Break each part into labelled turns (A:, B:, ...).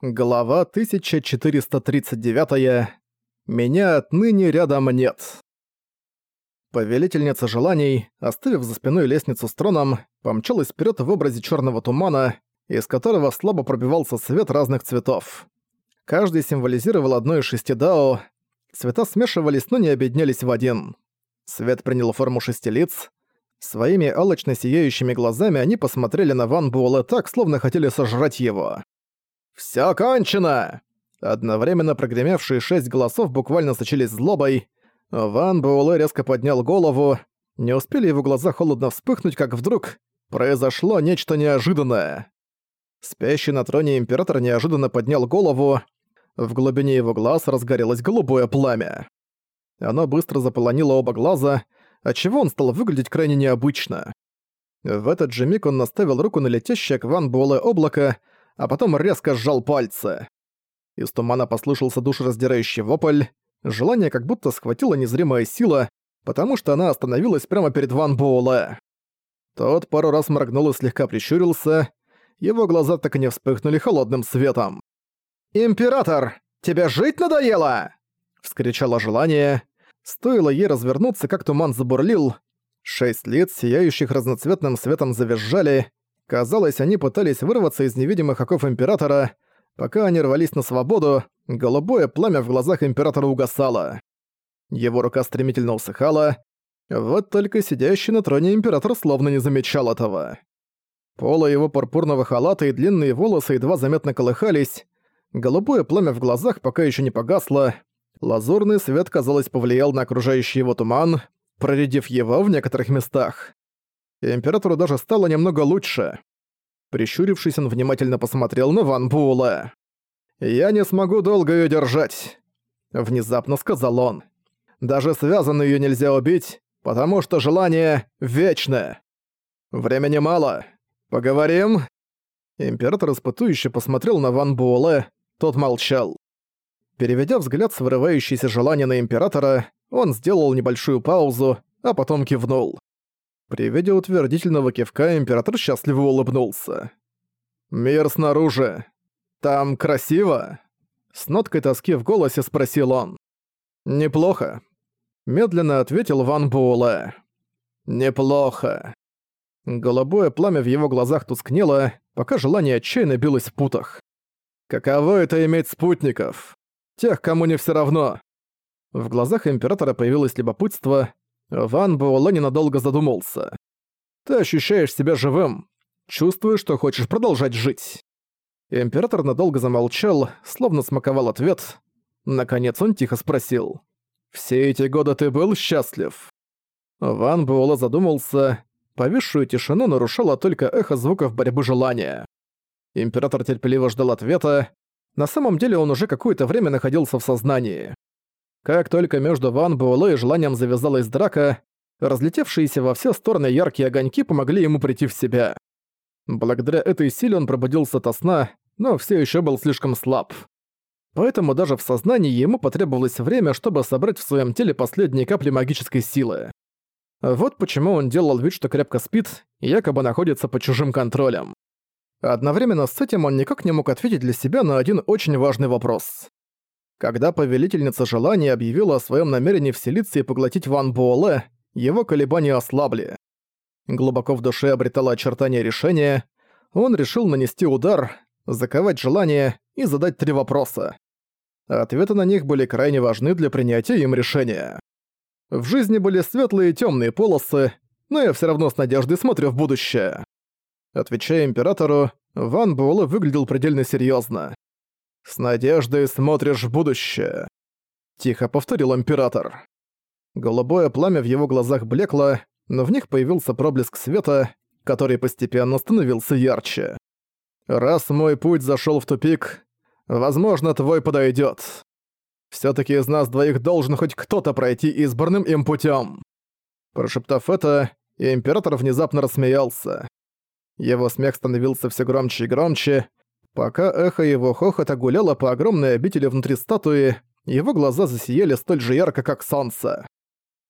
A: Глава 1439. Меня отныне рядом нет. Повелительница желаний, оставив за спиной лестницу с троном, помчалась вперед в образе черного тумана, из которого слабо пробивался свет разных цветов. Каждый символизировал одно из шести дао. Цвета смешивались, но не объединялись в один. Свет принял форму шести лиц. Своими алочно сияющими глазами они посмотрели на Ван Буэлэ так, словно хотели сожрать его. «Всё кончено!» Одновременно прогремевшие шесть голосов буквально сочились злобой. Ван Буэлэ резко поднял голову. Не успели его глаза холодно вспыхнуть, как вдруг произошло нечто неожиданное. Спящий на троне император неожиданно поднял голову. В глубине его глаз разгорелось голубое пламя. Оно быстро заполонило оба глаза, отчего он стал выглядеть крайне необычно. В этот же миг он наставил руку на летящее к Ван Буэлэ облако, а потом резко сжал пальцы. Из тумана послышался душераздирающий вопль. Желание как будто схватило незримая сила, потому что она остановилась прямо перед Ван Буэлэ. Тот пару раз моргнул и слегка прищурился. Его глаза так и не вспыхнули холодным светом. «Император, тебе жить надоело?» — вскричало желание. Стоило ей развернуться, как туман забурлил. Шесть лиц, сияющих разноцветным светом, завизжали, Казалось, они пытались вырваться из невидимых оков Императора. Пока они рвались на свободу, голубое пламя в глазах Императора угасало. Его рука стремительно усыхала. Вот только сидящий на троне Император словно не замечал этого. Поло его пурпурного халата и длинные волосы едва заметно колыхались. Голубое пламя в глазах пока еще не погасло. Лазурный свет, казалось, повлиял на окружающий его туман, проредив его в некоторых местах. Императору даже стало немного лучше. Прищурившись, он внимательно посмотрел на Ван Буэлэ. «Я не смогу долго её держать», — внезапно сказал он. «Даже связанную её нельзя убить, потому что желание вечное. Времени мало. Поговорим?» Император испытующе посмотрел на Ван Буэлэ, тот молчал. Переведя взгляд с вырывающейся желания на Императора, он сделал небольшую паузу, а потом кивнул. При виде утвердительного кивка император счастливо улыбнулся. «Мир снаружи. Там красиво?» С ноткой тоски в голосе спросил он. «Неплохо», — медленно ответил Ван Буэлэ. «Неплохо». Голубое пламя в его глазах тускнело, пока желание отчаянно билось в путах. «Каково это иметь спутников? Тех, кому не все равно?» В глазах императора появилось любопытство, Ван Буэлэ ненадолго задумался. «Ты ощущаешь себя живым. Чувствуешь, что хочешь продолжать жить». Император надолго замолчал, словно смаковал ответ. Наконец он тихо спросил. «Все эти годы ты был счастлив?» Ван Буэлэ задумался. Повисшую тишину нарушало только эхо звуков борьбы желания. Император терпеливо ждал ответа. На самом деле он уже какое-то время находился в сознании. Как только между Ван Буэлэ и желанием завязалась драка, разлетевшиеся во все стороны яркие огоньки помогли ему прийти в себя. Благодаря этой силе он пробудился ото сна, но все еще был слишком слаб. Поэтому даже в сознании ему потребовалось время, чтобы собрать в своем теле последние капли магической силы. Вот почему он делал вид, что крепко спит и якобы находится под чужим контролем. Одновременно с этим он никак не мог ответить для себя на один очень важный вопрос. Когда повелительница желания объявила о своем намерении вселиться и поглотить Ван Буэлэ, его колебания ослабли. Глубоко в душе обретало очертания решения, он решил нанести удар, заковать желание и задать три вопроса. Ответы на них были крайне важны для принятия им решения. В жизни были светлые и темные полосы, но я все равно с надеждой смотрю в будущее. Отвечая императору, Ван Буэлэ выглядел предельно серьезно. «С надеждой смотришь в будущее», — тихо повторил император. Голубое пламя в его глазах блекло, но в них появился проблеск света, который постепенно становился ярче. «Раз мой путь зашел в тупик, возможно, твой подойдет. все таки из нас двоих должен хоть кто-то пройти избранным им путем. Прошептав это, император внезапно рассмеялся. Его смех становился все громче и громче, Пока эхо его хохота гуляло по огромной обители внутри статуи, его глаза засияли столь же ярко, как солнце.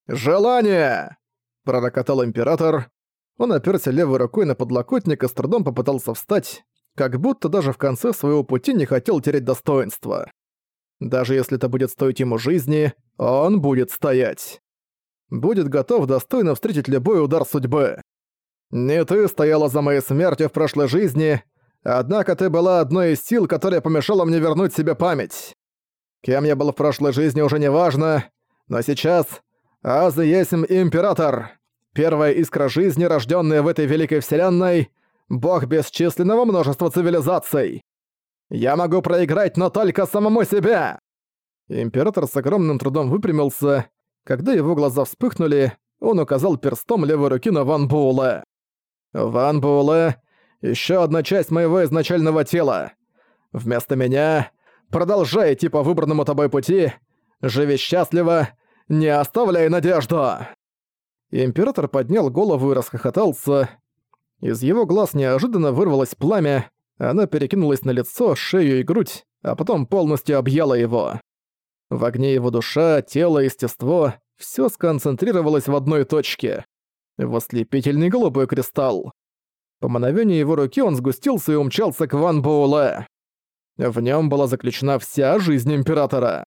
A: «Желание!» – пророкотал император. Он оперся левой рукой на подлокотник и с трудом попытался встать. как будто даже в конце своего пути не хотел терять достоинство. Даже если это будет стоить ему жизни, он будет стоять. Будет готов достойно встретить любой удар судьбы. Не ты стояла за моей смертью в прошлой жизни, однако ты была одной из сил, которая помешала мне вернуть себе память. Кем я был в прошлой жизни уже не важно, но сейчас Аза Есим Император, первая искра жизни, рожденная в этой великой вселенной, бог бесчисленного множества цивилизаций. Я могу проиграть, но только самому себе!» Император с огромным трудом выпрямился. Когда его глаза вспыхнули, он указал перстом левой руки на Ван Буэлэ. «Ван Буэлэ — ещё одна часть моего изначального тела. Вместо меня продолжай идти по выбранному тобой пути, живи счастливо, не оставляй надежду!» Император поднял голову и расхохотался. Из его глаз неожиданно вырвалось пламя, она перекинулась на лицо, шею и грудь, а потом полностью объяла его. В огне его душа, тело, естество — всё сконцентрировалось в одной точке. В ослепительный голубой кристалл. По мановению его руки он сгустился и умчался к Ван Боуле. В нём была заключена вся жизнь Императора.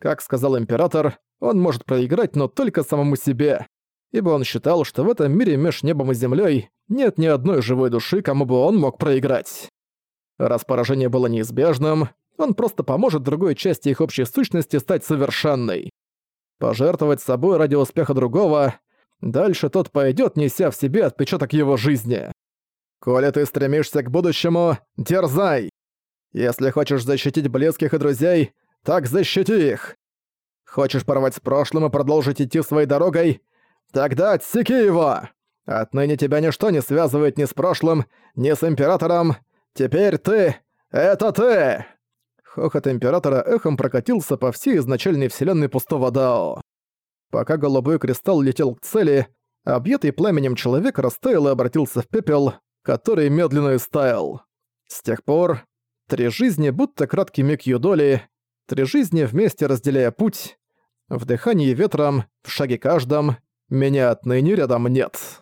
A: Как сказал Император, он может проиграть, но только самому себе, ибо он считал, что в этом мире меж небом и землей нет ни одной живой души, кому бы он мог проиграть. Раз поражение было неизбежным, он просто поможет другой части их общей сущности стать совершенной. Пожертвовать собой ради успеха другого, дальше тот пойдет, неся в себе отпечаток его жизни. Коли ты стремишься к будущему, дерзай! Если хочешь защитить близких и друзей, так защити их! Хочешь порвать с прошлым и продолжить идти своей дорогой? Тогда отсеки его! Отныне тебя ничто не связывает ни с прошлым, ни с Императором. Теперь ты — это ты!» Хохот Императора эхом прокатился по всей изначальной вселенной пустого Дао. Пока голубой кристалл летел к цели, объятый пламенем человек растаял и обратился в пепел, который медленно истаял. С тех пор три жизни будто краткий миг юдоли, три жизни вместе разделяя путь, в дыхании ветром, в шаге каждом, меня отныне рядом нет.